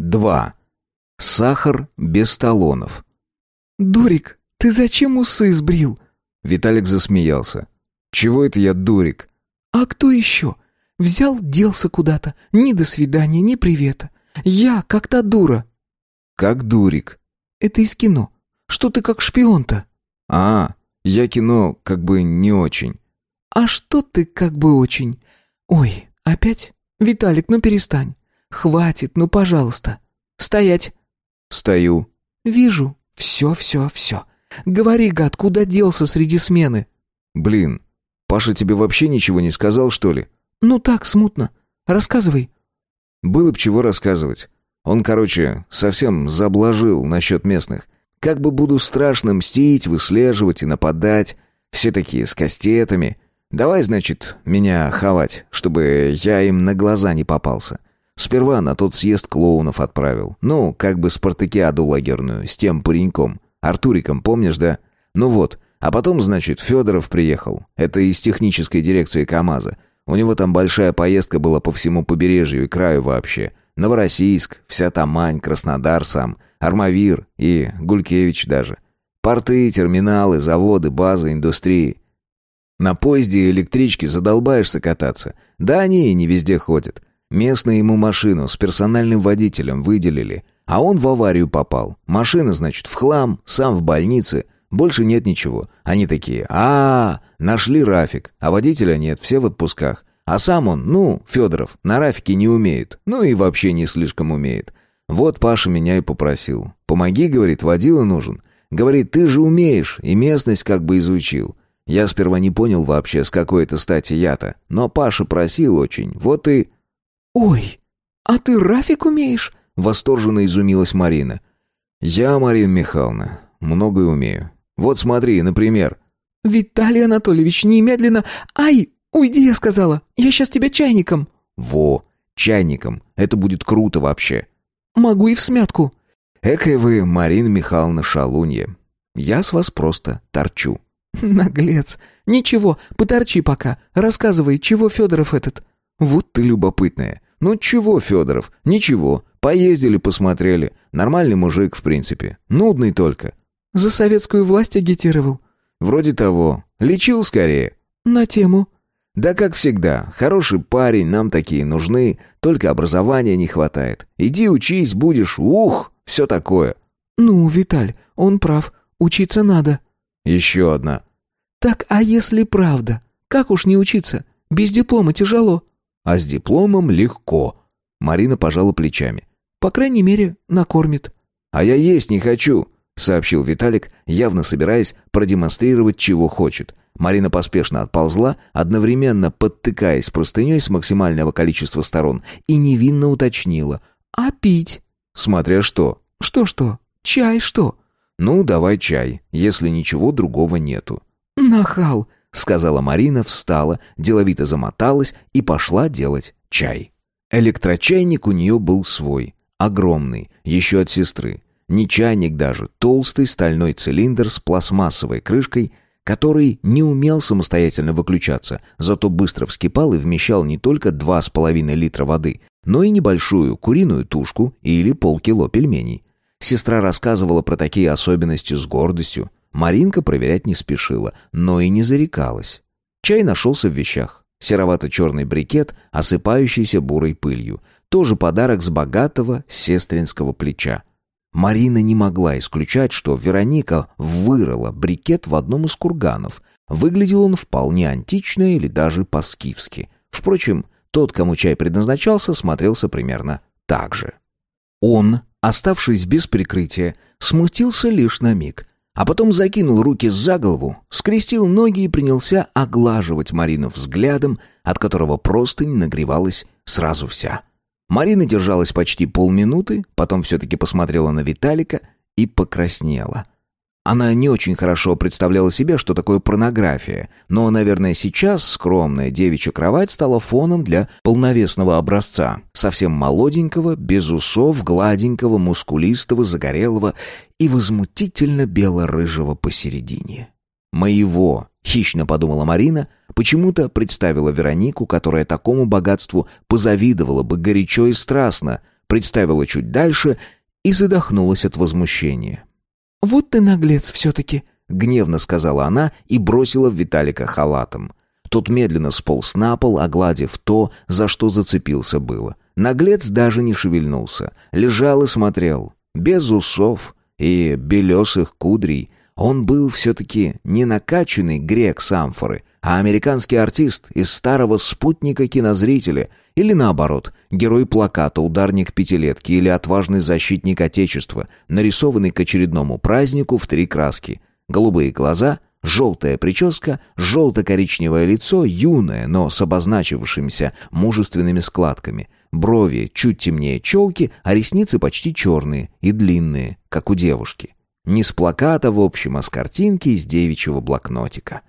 2. Сахар без талонов. «Дурик, ты зачем усы сбрил?» Виталик засмеялся. «Чего это я дурик?» «А кто еще? Взял, делся куда-то. Ни до свидания, ни привета. Я, как та дура». «Как дурик?» «Это из кино. Что ты как шпион-то?» «А, я кино как бы не очень». «А что ты как бы очень? Ой, опять? Виталик, ну перестань. Хватит, ну пожалуйста. Стоять!» «Стою». «Вижу. Все, все, все. Говори, гад, куда делся среди смены?» «Блин, Паша тебе вообще ничего не сказал, что ли?» «Ну так, смутно. Рассказывай». «Было б чего рассказывать. Он, короче, совсем заблажил насчет местных. Как бы буду страшно мстить, выслеживать и нападать. Все такие с кастетами. Давай, значит, меня хавать, чтобы я им на глаза не попался. Сперва на тот съезд клоунов отправил. Ну, как бы спартакиаду лагерную, с тем пареньком. Артуриком, помнишь, да? Ну вот, а потом, значит, Федоров приехал. Это из технической дирекции КАМАЗа. У него там большая поездка была по всему побережью и краю вообще. Новороссийск, вся Тамань, Краснодар сам, Армавир и Гулькевич даже. Порты, терминалы, заводы, базы, индустрии. На поезде и электричке задолбаешься кататься. Да они и не везде ходят. Местные ему машину с персональным водителем выделили, а он в аварию попал. Машина, значит, в хлам, сам в больнице. Больше нет ничего. Они такие, а, -а, -а нашли Рафик, а водителя нет, все в отпусках. А сам он, ну, Федоров, на Рафике не умеет, ну и вообще не слишком умеет. Вот Паша меня и попросил. Помоги, говорит, водила нужен. Говорит, ты же умеешь, и местность как бы изучил. Я сперва не понял вообще, с какой это стати я-то, но Паша просил очень, вот и... «Ой, а ты Рафик умеешь?» — восторженно изумилась Марина. «Я, Марина Михайловна, многое умею. Вот смотри, например...» «Виталий Анатольевич, немедленно... Ай, уйди, я сказала! Я сейчас тебя чайником!» «Во, чайником. Это будет круто вообще!» «Могу и в смятку!» «Экая вы, Марина Михайловна, шалунья. Я с вас просто торчу». «Наглец! Ничего, поторчи пока. Рассказывай, чего Федоров этот?» «Вот ты любопытная. Ну чего, Федоров? Ничего. Поездили, посмотрели. Нормальный мужик, в принципе. Нудный только». «За советскую власть агитировал?» «Вроде того. Лечил скорее». «На тему?» «Да как всегда. Хороший парень, нам такие нужны. Только образования не хватает. Иди учись, будешь. Ух, все такое». «Ну, Виталь, он прав. Учиться надо». «Еще одна». «Так, а если правда? Как уж не учиться? Без диплома тяжело» а с дипломом легко. Марина пожала плечами. По крайней мере, накормит. А я есть не хочу, сообщил Виталик, явно собираясь продемонстрировать, чего хочет. Марина поспешно отползла, одновременно подтыкаясь простыней с максимального количества сторон, и невинно уточнила. «А пить?» «Смотря что». «Что-что? Чай что?» «Ну, давай чай, если ничего другого нету». «Нахал!» — сказала Марина, встала, деловито замоталась и пошла делать чай. Электрочайник у нее был свой, огромный, еще от сестры. Не чайник даже, толстый стальной цилиндр с пластмассовой крышкой, который не умел самостоятельно выключаться, зато быстро вскипал и вмещал не только 2,5 литра воды, но и небольшую куриную тушку или полкило пельменей. Сестра рассказывала про такие особенности с гордостью. Маринка проверять не спешила, но и не зарекалась. Чай нашелся в вещах. Серовато-черный брикет, осыпающийся бурой пылью. Тоже подарок с богатого сестринского плеча. Марина не могла исключать, что Вероника вырыла брикет в одном из курганов. Выглядел он вполне антично или даже по-скифски. Впрочем, тот, кому чай предназначался, смотрелся примерно так же. Он, оставшись без прикрытия, смутился лишь на миг, а потом закинул руки за голову, скрестил ноги и принялся оглаживать Марину взглядом, от которого простынь нагревалась сразу вся. Марина держалась почти полминуты, потом все-таки посмотрела на Виталика и покраснела. Она не очень хорошо представляла себе, что такое порнография, но, наверное, сейчас скромная девичья кровать стала фоном для полновесного образца, совсем молоденького, без усов, гладенького, мускулистого, загорелого и возмутительно бело-рыжего посередине. «Моего», — хищно подумала Марина, почему-то представила Веронику, которая такому богатству позавидовала бы горячо и страстно, представила чуть дальше и задохнулась от возмущения. «Вот ты наглец все-таки», — гневно сказала она и бросила в Виталика халатом. Тот медленно сполз на пол, огладив то, за что зацепился было. Наглец даже не шевельнулся. Лежал и смотрел. Без усов и белесых кудрей. Он был все-таки не накачанный грек с амфоры, а американский артист из старого спутника кинозрителя, или наоборот, герой плаката, ударник пятилетки или отважный защитник Отечества, нарисованный к очередному празднику в три краски. Голубые глаза, желтая прическа, желто-коричневое лицо, юное, но с обозначившимися мужественными складками, брови чуть темнее челки, а ресницы почти черные и длинные, как у девушки. Не с плаката, в общем, а с картинки из девичьего блокнотика.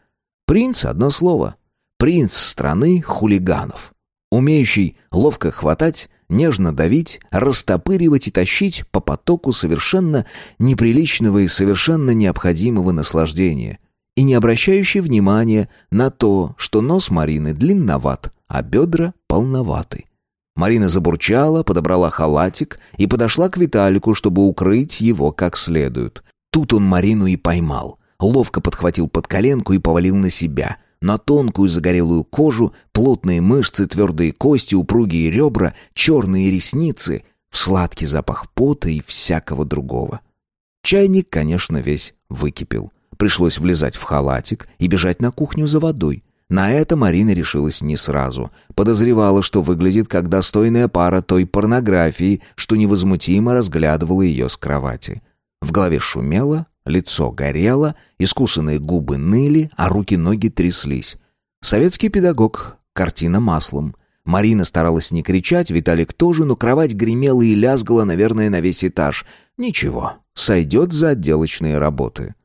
Принц — одно слово. Принц страны хулиганов. Умеющий ловко хватать, нежно давить, растопыривать и тащить по потоку совершенно неприличного и совершенно необходимого наслаждения, и не обращающий внимания на то, что нос Марины длинноват, а бедра полноваты. Марина забурчала, подобрала халатик и подошла к Виталику, чтобы укрыть его как следует. Тут он Марину и поймал ловко подхватил под коленку и повалил на себя. На тонкую загорелую кожу, плотные мышцы, твердые кости, упругие ребра, черные ресницы, в сладкий запах пота и всякого другого. Чайник, конечно, весь выкипел. Пришлось влезать в халатик и бежать на кухню за водой. На это Марина решилась не сразу. Подозревала, что выглядит как достойная пара той порнографии, что невозмутимо разглядывала ее с кровати. В голове шумело, Лицо горело, искусанные губы ныли, а руки-ноги тряслись. Советский педагог, картина маслом. Марина старалась не кричать, Виталик тоже, но кровать гремела и лязгала, наверное, на весь этаж. Ничего, сойдет за отделочные работы.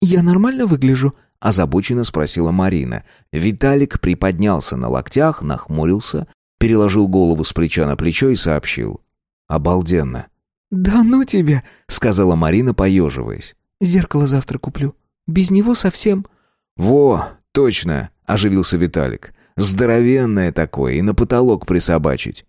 «Я нормально выгляжу?» — озабоченно спросила Марина. Виталик приподнялся на локтях, нахмурился, переложил голову с плеча на плечо и сообщил. «Обалденно». «Да ну тебя!» — сказала Марина, поеживаясь. Зеркало завтра куплю. Без него совсем...» «Во, точно!» — оживился Виталик. «Здоровенное такое, и на потолок присобачить».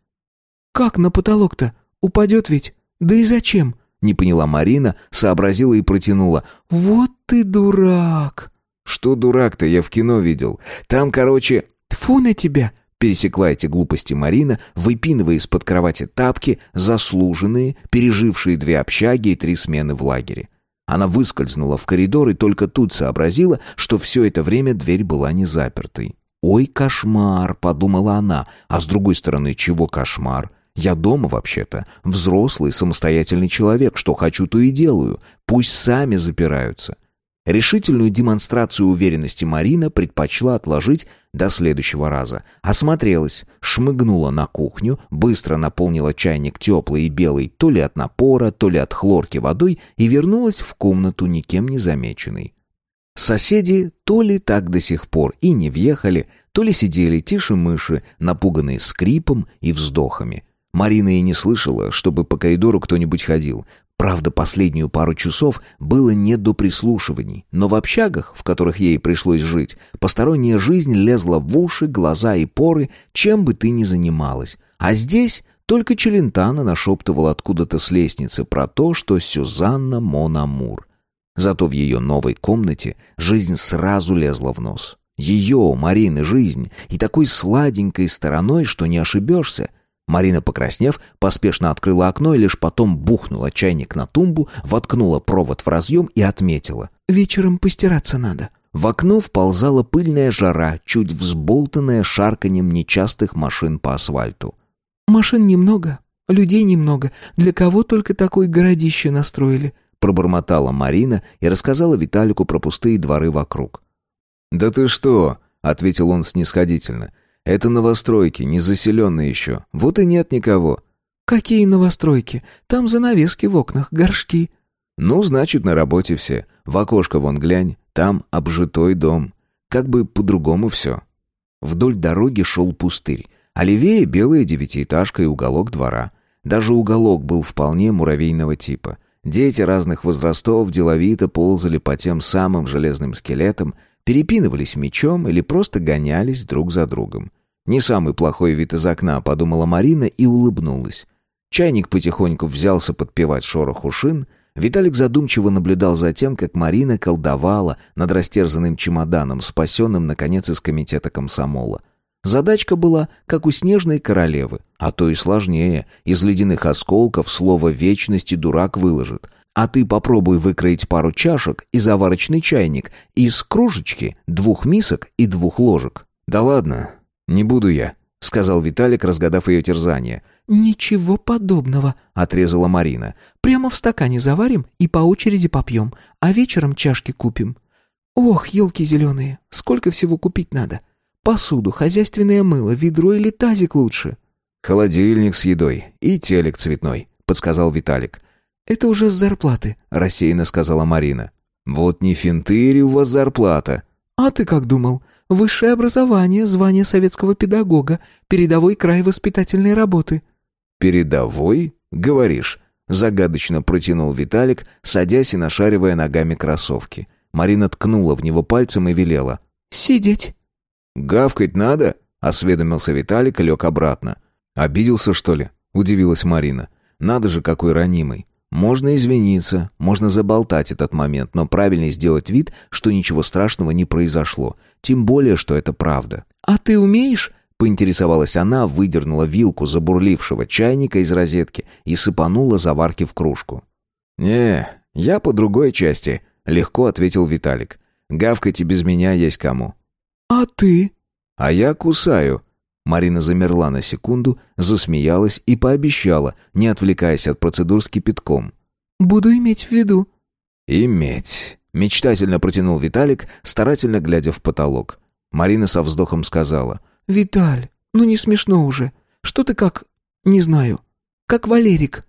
«Как на потолок-то? Упадет ведь? Да и зачем?» Не поняла Марина, сообразила и протянула. «Вот ты дурак!» «Что дурак-то? Я в кино видел. Там, короче...» «Тьфу на тебя!» Пересекла эти глупости Марина, выпинывая из-под кровати тапки, заслуженные, пережившие две общаги и три смены в лагере. Она выскользнула в коридор и только тут сообразила, что все это время дверь была не запертой. «Ой, кошмар!» — подумала она. «А с другой стороны, чего кошмар? Я дома вообще-то. Взрослый, самостоятельный человек. Что хочу, то и делаю. Пусть сами запираются». Решительную демонстрацию уверенности Марина предпочла отложить до следующего раза. Осмотрелась, шмыгнула на кухню, быстро наполнила чайник теплой и белой то ли от напора, то ли от хлорки водой и вернулась в комнату никем не замеченной. Соседи то ли так до сих пор и не въехали, то ли сидели тише мыши, напуганные скрипом и вздохами. Марина и не слышала, чтобы по коридору кто-нибудь ходил. Правда, последнюю пару часов было не до прислушиваний, но в общагах, в которых ей пришлось жить, посторонняя жизнь лезла в уши, глаза и поры, чем бы ты ни занималась. А здесь только Челентана нашептывал откуда-то с лестницы про то, что Сюзанна Монамур. Зато в ее новой комнате жизнь сразу лезла в нос. Ее, Марины, жизнь, и такой сладенькой стороной, что не ошибешься — Марина, покраснев, поспешно открыла окно и лишь потом бухнула чайник на тумбу, воткнула провод в разъем и отметила. «Вечером постираться надо». В окно вползала пыльная жара, чуть взболтанная шарканьем нечастых машин по асфальту. «Машин немного, людей немного. Для кого только такое городище настроили?» Пробормотала Марина и рассказала Виталику про пустые дворы вокруг. «Да ты что?» — ответил он снисходительно. Это новостройки, не заселенные еще. Вот и нет никого». «Какие новостройки? Там занавески в окнах, горшки». «Ну, значит, на работе все. В окошко вон глянь, там обжитой дом. Как бы по-другому все». Вдоль дороги шел пустырь, а левее белая девятиэтажка и уголок двора. Даже уголок был вполне муравейного типа. Дети разных возрастов деловито ползали по тем самым железным скелетам, перепинывались мечом или просто гонялись друг за другом. Не самый плохой вид из окна, подумала Марина и улыбнулась. Чайник потихоньку взялся подпевать шороху шин. Виталик задумчиво наблюдал за тем, как Марина колдовала над растерзанным чемоданом, спасенным, наконец, из комитета комсомола. Задачка была, как у снежной королевы, а то и сложнее. Из ледяных осколков слово «вечности» дурак выложит. А ты попробуй выкроить пару чашек и заварочный чайник из кружечки, двух мисок и двух ложек. «Да ладно, не буду я», — сказал Виталик, разгадав ее терзание. «Ничего подобного», — отрезала Марина. «Прямо в стакане заварим и по очереди попьем, а вечером чашки купим». «Ох, елки зеленые, сколько всего купить надо. Посуду, хозяйственное мыло, ведро или тазик лучше?» «Холодильник с едой и телек цветной», — подсказал Виталик. «Это уже с зарплаты», — рассеянно сказала Марина. «Вот не финтыри у вас зарплата». «А ты как думал? Высшее образование, звание советского педагога, передовой край воспитательной работы». «Передовой, говоришь?» — загадочно протянул Виталик, садясь и нашаривая ногами кроссовки. Марина ткнула в него пальцем и велела. «Сидеть». «Гавкать надо?» — осведомился Виталик и лег обратно. «Обиделся, что ли?» — удивилась Марина. «Надо же, какой ранимый. Можно извиниться, можно заболтать этот момент, но правильнее сделать вид, что ничего страшного не произошло. Тем более, что это правда». «А ты умеешь?» — поинтересовалась она, выдернула вилку забурлившего чайника из розетки и сыпанула заварки в кружку. «Не, я по другой части», — легко ответил Виталик. «Гавкать и без меня есть кому». «А ты?» «А я кусаю». Марина замерла на секунду, засмеялась и пообещала, не отвлекаясь от процедур с кипятком. «Буду иметь в виду». «Иметь», — мечтательно протянул Виталик, старательно глядя в потолок. Марина со вздохом сказала. «Виталь, ну не смешно уже. Что ты как... не знаю. Как Валерик».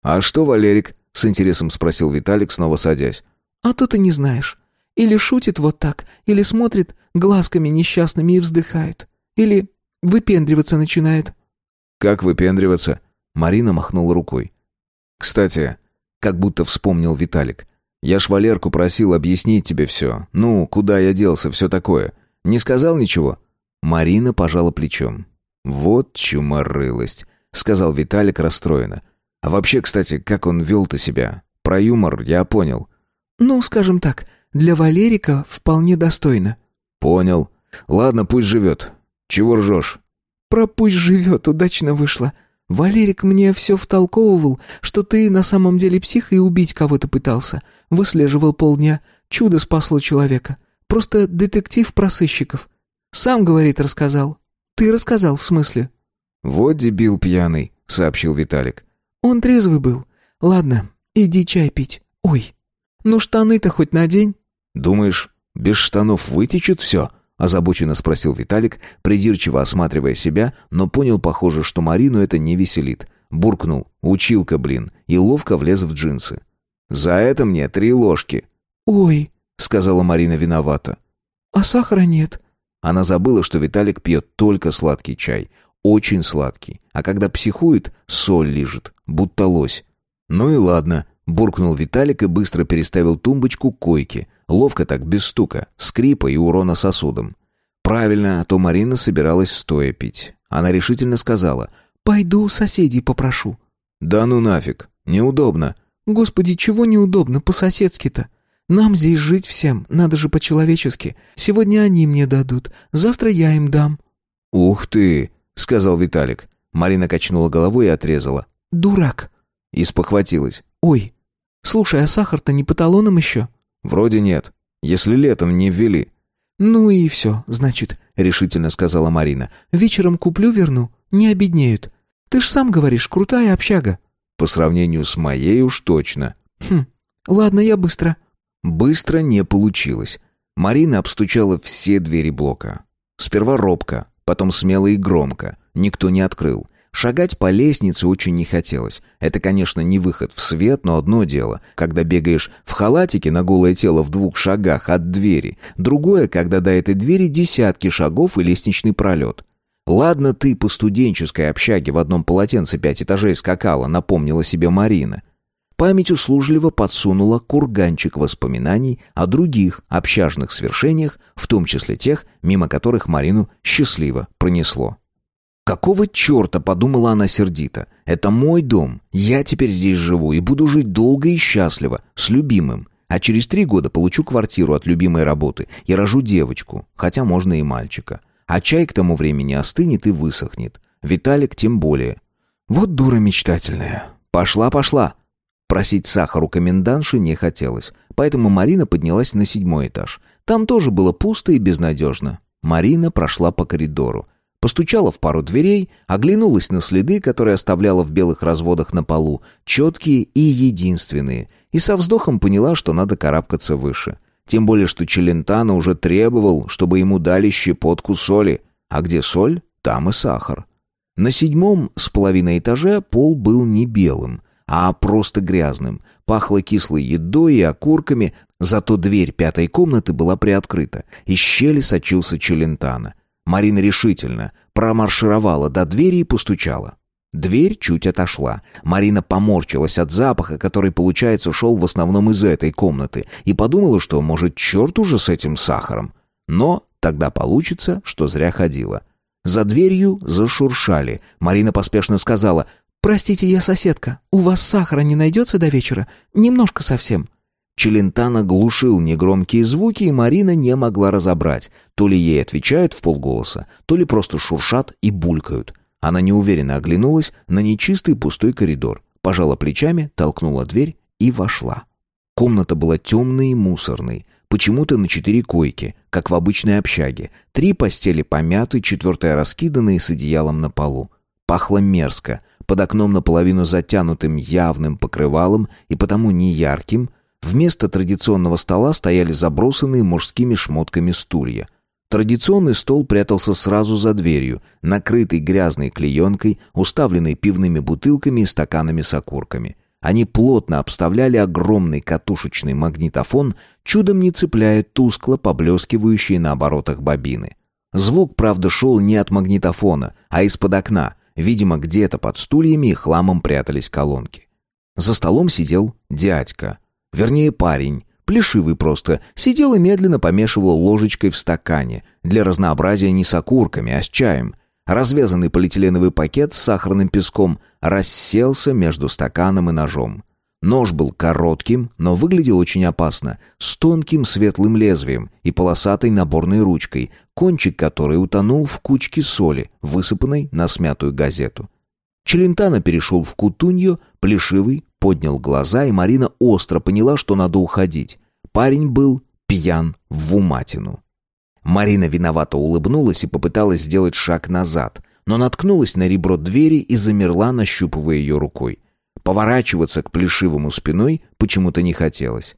«А что Валерик?» — с интересом спросил Виталик, снова садясь. «А то ты не знаешь. Или шутит вот так, или смотрит глазками несчастными и вздыхает. Или выпендриваться начинает». «Как выпендриваться?» Марина махнула рукой. «Кстати, как будто вспомнил Виталик. Я ж Валерку просил объяснить тебе все. Ну, куда я делся, все такое. Не сказал ничего?» Марина пожала плечом. «Вот чуморылость», — сказал Виталик расстроенно. «А вообще, кстати, как он вел-то себя? Про юмор я понял». «Ну, скажем так, для Валерика вполне достойно». «Понял. Ладно, пусть живет. Чего ржешь?» «Про пусть живет, удачно вышло. Валерик мне все втолковывал, что ты на самом деле псих и убить кого-то пытался. Выслеживал полдня. Чудо спасло человека. Просто детектив про сыщиков. Сам, говорит, рассказал. Ты рассказал, в смысле?» «Вот дебил пьяный», — сообщил Виталик. «Он трезвый был. Ладно, иди чай пить. Ой, ну штаны-то хоть надень». «Думаешь, без штанов вытечет все?» Озабоченно спросил Виталик, придирчиво осматривая себя, но понял, похоже, что Марину это не веселит. Буркнул «Училка, блин!» и ловко влез в джинсы. «За это мне три ложки!» «Ой!» — сказала Марина виновата. «А сахара нет?» Она забыла, что Виталик пьет только сладкий чай. Очень сладкий. А когда психует, соль лижет, будто лось. «Ну и ладно», — буркнул Виталик и быстро переставил тумбочку к койке — Ловко так, без стука, скрипа и урона сосудом. Правильно, а то Марина собиралась стоя пить. Она решительно сказала «Пойду соседей попрошу». «Да ну нафиг, неудобно». «Господи, чего неудобно, по-соседски-то? Нам здесь жить всем, надо же по-человечески. Сегодня они мне дадут, завтра я им дам». «Ух ты!» — сказал Виталик. Марина качнула головой и отрезала. «Дурак!» И спохватилась. «Ой, слушай, а сахар-то не по талонам еще?» «Вроде нет. Если летом не ввели». «Ну и все, значит», — решительно сказала Марина. «Вечером куплю, верну. Не обеднеют. Ты ж сам говоришь, крутая общага». «По сравнению с моей уж точно». «Хм, ладно, я быстро». Быстро не получилось. Марина обстучала все двери блока. Сперва робко, потом смело и громко. Никто не открыл. Шагать по лестнице очень не хотелось. Это, конечно, не выход в свет, но одно дело, когда бегаешь в халатике на голое тело в двух шагах от двери, другое, когда до этой двери десятки шагов и лестничный пролет. «Ладно ты по студенческой общаге в одном полотенце пять этажей скакала», напомнила себе Марина. Память услужливо подсунула курганчик воспоминаний о других общажных свершениях, в том числе тех, мимо которых Марину счастливо пронесло. «Какого черта?» — подумала она сердито. «Это мой дом. Я теперь здесь живу и буду жить долго и счастливо, с любимым. А через три года получу квартиру от любимой работы и рожу девочку, хотя можно и мальчика. А чай к тому времени остынет и высохнет. Виталик тем более. Вот дура мечтательная. Пошла, пошла. Просить сахар у комендантши не хотелось, поэтому Марина поднялась на седьмой этаж. Там тоже было пусто и безнадежно. Марина прошла по коридору. Постучала в пару дверей, оглянулась на следы, которые оставляла в белых разводах на полу, четкие и единственные, и со вздохом поняла, что надо карабкаться выше. Тем более, что Челентано уже требовал, чтобы ему дали щепотку соли. А где соль, там и сахар. На седьмом с половиной этаже пол был не белым, а просто грязным. Пахло кислой едой и окурками, зато дверь пятой комнаты была приоткрыта. Из щели сочился Челентано. Марина решительно промаршировала до двери и постучала. Дверь чуть отошла. Марина поморщилась от запаха, который, получается, шел в основном из этой комнаты, и подумала, что, может, черт уже с этим сахаром. Но тогда получится, что зря ходила. За дверью зашуршали. Марина поспешно сказала, «Простите, я соседка. У вас сахара не найдется до вечера? Немножко совсем». Челентано глушил негромкие звуки, и Марина не могла разобрать, то ли ей отвечают в полголоса, то ли просто шуршат и булькают. Она неуверенно оглянулась на нечистый пустой коридор, пожала плечами, толкнула дверь и вошла. Комната была темной и мусорной, почему-то на четыре койки, как в обычной общаге. Три постели помяты, четвертая раскиданная с одеялом на полу. Пахло мерзко, под окном наполовину затянутым явным покрывалом и потому неярким. Вместо традиционного стола стояли забросанные мужскими шмотками стулья — Традиционный стол прятался сразу за дверью, накрытый грязной клеенкой, уставленный пивными бутылками и стаканами с окурками. Они плотно обставляли огромный катушечный магнитофон, чудом не цепляя тускло поблескивающие на оборотах бобины. Звук, правда, шел не от магнитофона, а из-под окна. Видимо, где-то под стульями и хламом прятались колонки. За столом сидел дядька. Вернее, парень, плешивый просто, сидел и медленно помешивал ложечкой в стакане, для разнообразия не с окурками, а с чаем. Развязанный полиэтиленовый пакет с сахарным песком расселся между стаканом и ножом. Нож был коротким, но выглядел очень опасно, с тонким светлым лезвием и полосатой наборной ручкой, кончик которой утонул в кучке соли, высыпанной на смятую газету. Челентано перешел в кутунью, плешивый, поднял глаза, и Марина остро поняла, что надо уходить. Парень был пьян в уматину. Марина виновато улыбнулась и попыталась сделать шаг назад, но наткнулась на ребро двери и замерла, нащупывая ее рукой. Поворачиваться к плешивому спиной почему-то не хотелось.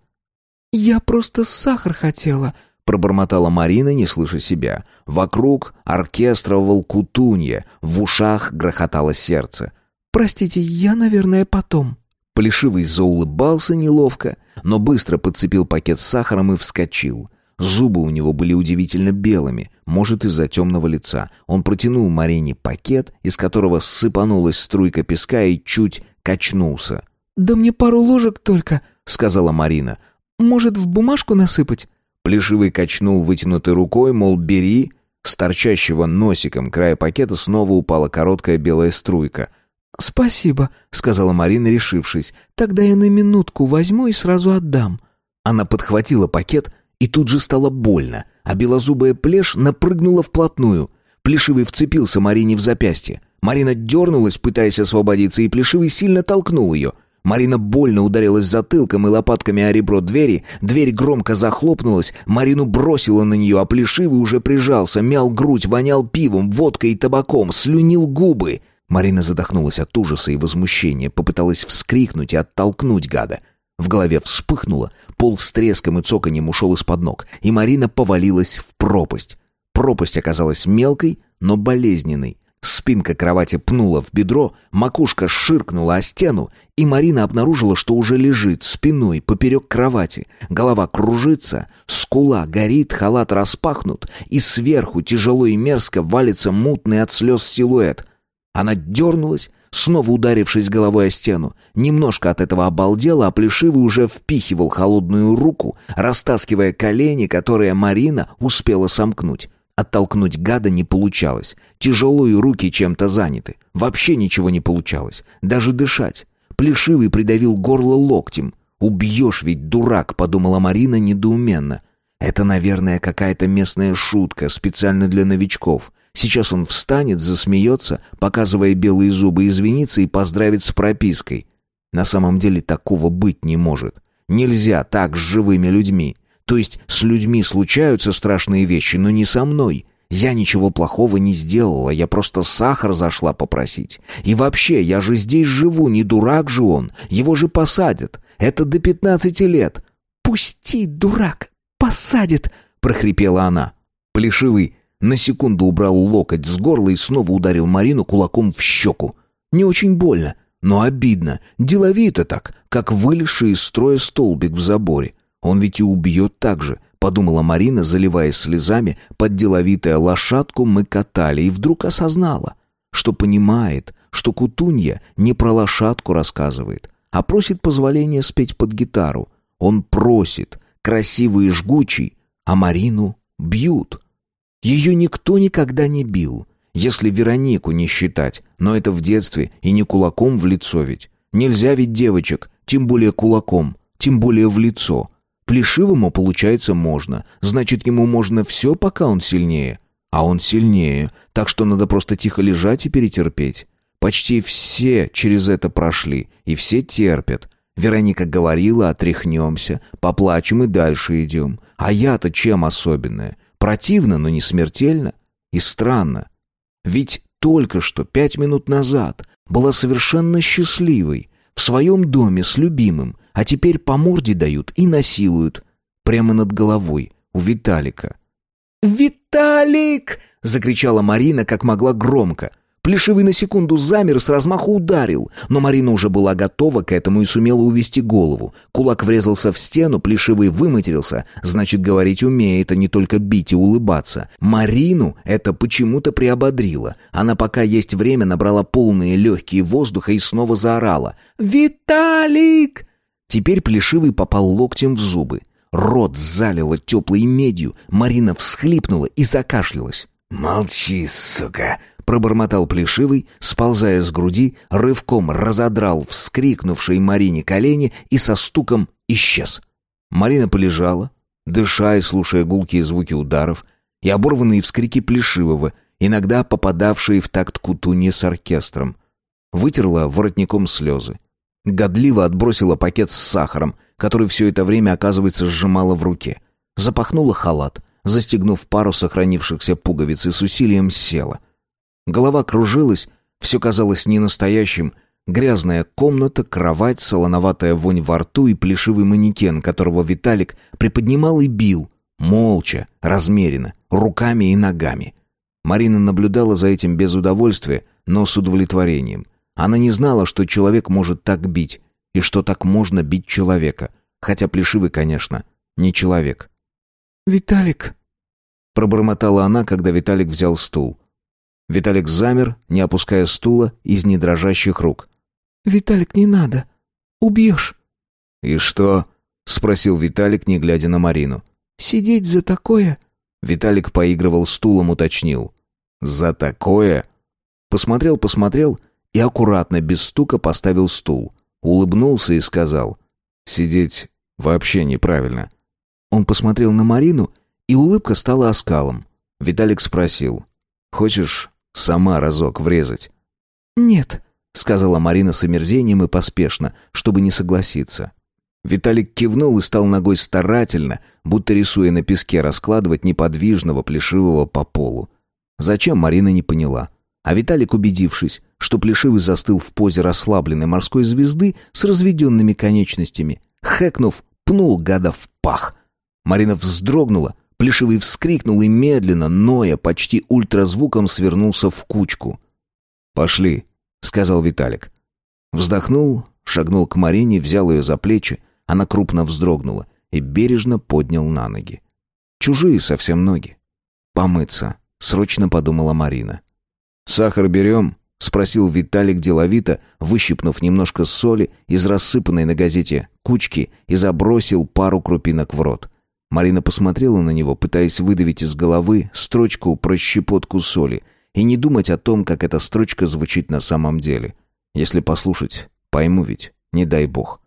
«Я просто сахар хотела», — пробормотала Марина, не слыша себя. Вокруг оркестровал кутунья, в ушах грохотало сердце. «Простите, я, наверное, потом». Плешивый заулыбался неловко, но быстро подцепил пакет с сахаром и вскочил. Зубы у него были удивительно белыми, может, из-за темного лица. Он протянул Марине пакет, из которого сыпанулась струйка песка и чуть качнулся. «Да мне пару ложек только», — сказала Марина. «Может, в бумажку насыпать?» Плешивый качнул вытянутой рукой, мол, бери. С торчащего носиком края пакета снова упала короткая белая струйка — «Спасибо», — сказала Марина, решившись. «Тогда я на минутку возьму и сразу отдам». Она подхватила пакет, и тут же стало больно, а белозубая плешь напрыгнула вплотную. Плешивый вцепился Марине в запястье. Марина дернулась, пытаясь освободиться, и Плешивый сильно толкнул ее. Марина больно ударилась затылком и лопатками о ребро двери, дверь громко захлопнулась, Марину бросило на нее, а Плешивый уже прижался, мял грудь, вонял пивом, водкой и табаком, слюнил губы. Марина задохнулась от ужаса и возмущения, попыталась вскрикнуть и оттолкнуть гада. В голове вспыхнуло, пол с треском и цоканьем ушел из-под ног, и Марина повалилась в пропасть. Пропасть оказалась мелкой, но болезненной. Спинка кровати пнула в бедро, макушка ширкнула о стену, и Марина обнаружила, что уже лежит спиной поперек кровати. Голова кружится, скула горит, халат распахнут, и сверху тяжело и мерзко валится мутный от слез силуэт. Она дернулась, снова ударившись головой о стену. Немножко от этого обалдела, а Плешивый уже впихивал холодную руку, растаскивая колени, которые Марина успела сомкнуть. Оттолкнуть гада не получалось. Тяжело и руки чем-то заняты. Вообще ничего не получалось. Даже дышать. Плешивый придавил горло локтем. «Убьешь ведь, дурак», — подумала Марина недоуменно. «Это, наверное, какая-то местная шутка, специально для новичков. Сейчас он встанет, засмеется, показывая белые зубы, извинится и поздравит с пропиской. На самом деле такого быть не может. Нельзя так с живыми людьми. То есть с людьми случаются страшные вещи, но не со мной. Я ничего плохого не сделала, я просто сахар зашла попросить. И вообще, я же здесь живу, не дурак же он. Его же посадят. Это до пятнадцати лет. «Пусти, дурак, посадят!» — прохрипела она. Плешивый на секунду убрал локоть с горла и снова ударил Марину кулаком в щеку. Не очень больно, но обидно. Деловито так, как вылезший из строя столбик в заборе. Он ведь и убьет так же, подумала Марина, заливаясь слезами, под деловитая лошадку мы катали, и вдруг осознала, что понимает, что Кутунья не про лошадку рассказывает, а просит позволения спеть под гитару. Он просит, красивый и жгучий, а Марину бьют. Ее никто никогда не бил, если Веронику не считать, но это в детстве и не кулаком в лицо ведь. Нельзя ведь девочек, тем более кулаком, тем более в лицо. Плешивому, получается, можно. Значит, ему можно все, пока он сильнее. А он сильнее, так что надо просто тихо лежать и перетерпеть. Почти все через это прошли, и все терпят. Вероника говорила, отряхнемся, поплачем и дальше идем. А я-то чем особенное? Противно, но не смертельно. И странно. Ведь только что, пять минут назад, была совершенно счастливой, в своем доме с любимым, а теперь по морде дают и насилуют. Прямо над головой, у Виталика. «Виталик!» — закричала Марина как могла громко. Плешивый на секунду замер и с размаху ударил, но Марина уже была готова к этому и сумела увести голову. Кулак врезался в стену, Плешивый выматерился, значит, говорить умеет, а не только бить и улыбаться. Марину это почему-то приободрило. Она пока есть время набрала полные легкие воздуха и снова заорала. «Виталик!» Теперь Плешивый попал локтем в зубы. Рот залило теплой медью, Марина всхлипнула и закашлялась. «Молчи, сука!» Пробормотал Плешивый, сползая с груди, рывком разодрал вскрикнувшей Марине колени и со стуком исчез. Марина полежала, дыша и слушая гулкие звуки ударов и оборванные вскрики Плешивого, иногда попадавшие в такт кутуньи с оркестром. Вытерла воротником слезы. Годливо отбросила пакет с сахаром, который все это время, оказывается, сжимала в руке. Запахнула халат, застегнув пару сохранившихся пуговиц и с усилием села — Голова кружилась, все казалось ненастоящим. Грязная комната, кровать, солоноватая вонь во рту и плешивый манекен, которого Виталик приподнимал и бил, молча, размеренно, руками и ногами. Марина наблюдала за этим без удовольствия, но с удовлетворением. Она не знала, что человек может так бить, и что так можно бить человека, хотя плешивый, конечно, не человек. «Виталик», — пробормотала она, когда Виталик взял стул. Виталик замер, не опуская стула из недрожащих рук. «Виталик, не надо. Убьешь». «И что?» — спросил Виталик, не глядя на Марину. «Сидеть за такое?» Виталик поигрывал стулом, уточнил. «За такое?» Посмотрел, посмотрел и аккуратно, без стука, поставил стул. Улыбнулся и сказал. «Сидеть вообще неправильно». Он посмотрел на Марину, и улыбка стала оскалом. Виталик спросил. «Хочешь Сама разок врезать. «Нет», — сказала Марина с омерзением и поспешно, чтобы не согласиться. Виталик кивнул и стал ногой старательно, будто рисуя на песке, раскладывать неподвижного плешивого по полу. Зачем, Марина не поняла. А Виталик, убедившись, что плешивый застыл в позе расслабленной морской звезды с разведенными конечностями, хэкнув, пнул гада в пах. Марина вздрогнула, Плешивый вскрикнул и медленно, ноя, почти ультразвуком свернулся в кучку. «Пошли», — сказал Виталик. Вздохнул, шагнул к Марине, взял ее за плечи. Она крупно вздрогнула и бережно поднял на ноги. Чужие совсем ноги. «Помыться», — срочно подумала Марина. «Сахар берем?» — спросил Виталик деловито, выщипнув немножко соли из рассыпанной на газете кучки и забросил пару крупинок в рот. Марина посмотрела на него, пытаясь выдавить из головы строчку про щепотку соли и не думать о том, как эта строчка звучит на самом деле. Если послушать, пойму ведь, не дай бог.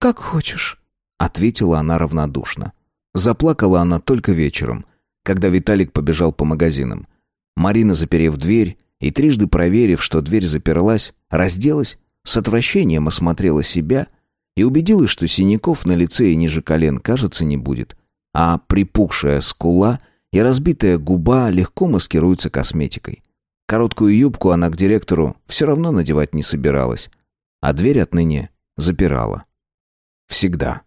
«Как хочешь», — ответила она равнодушно. Заплакала она только вечером, когда Виталик побежал по магазинам. Марина, заперев дверь и трижды проверив, что дверь заперлась, разделась, с отвращением осмотрела себя и убедилась, что синяков на лице и ниже колен, кажется, не будет а припухшая скула и разбитая губа легко маскируются косметикой. Короткую юбку она к директору все равно надевать не собиралась, а дверь отныне запирала. Всегда.